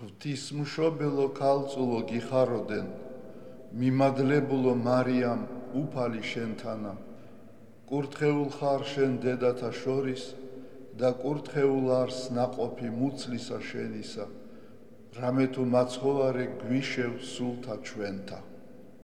ღვთისმშობელო ქალწულო გიხაროდენ. მიმადლებულო მარიამ უფალი შენთანა. კურთხეულ ხარ შენ დედათა შორის და კურთხეულ არს ناقოფი მუცლისა შენისა. რამე თუ მაცხოვარე გვიშევ სულთა ჩვენთა.